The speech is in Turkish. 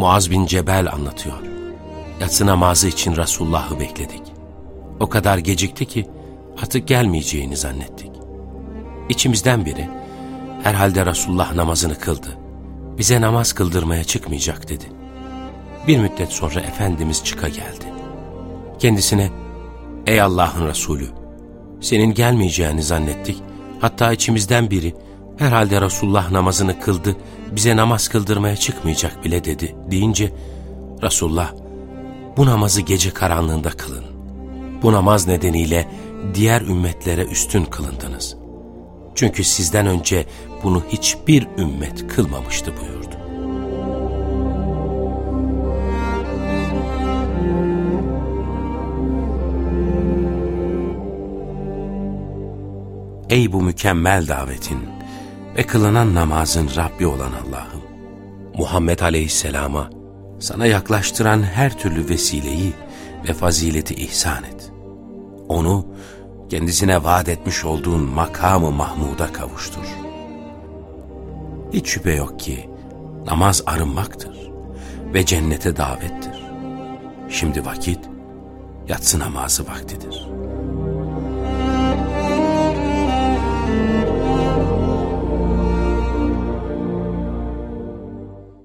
Muaz bin Cebel anlatıyor. Yatsı namazı için Resulullah'ı bekledik. O kadar gecikti ki artık gelmeyeceğini zannettik. İçimizden biri, herhalde Resulullah namazını kıldı. Bize namaz kıldırmaya çıkmayacak dedi. Bir müddet sonra Efendimiz çıka geldi. Kendisine, ey Allah'ın Resulü, senin gelmeyeceğini zannettik. Hatta içimizden biri, herhalde Resulullah namazını kıldı, bize namaz kıldırmaya çıkmayacak bile dedi deyince, Resulullah, bu namazı gece karanlığında kılın. Bu namaz nedeniyle diğer ümmetlere üstün kılındınız. Çünkü sizden önce bunu hiçbir ümmet kılmamıştı buyurdu. Ey bu mükemmel davetin ve kılınan namazın Rabbi olan Allah'ım! Muhammed Aleyhisselam'a sana yaklaştıran her türlü vesileyi ve fazileti ihsan et. Onu kendisine vaat etmiş olduğun makamı Mahmud'a kavuştur. Hiç şüphe yok ki namaz arınmaktır ve cennete davettir. Şimdi vakit yatsı namazı vaktidir.''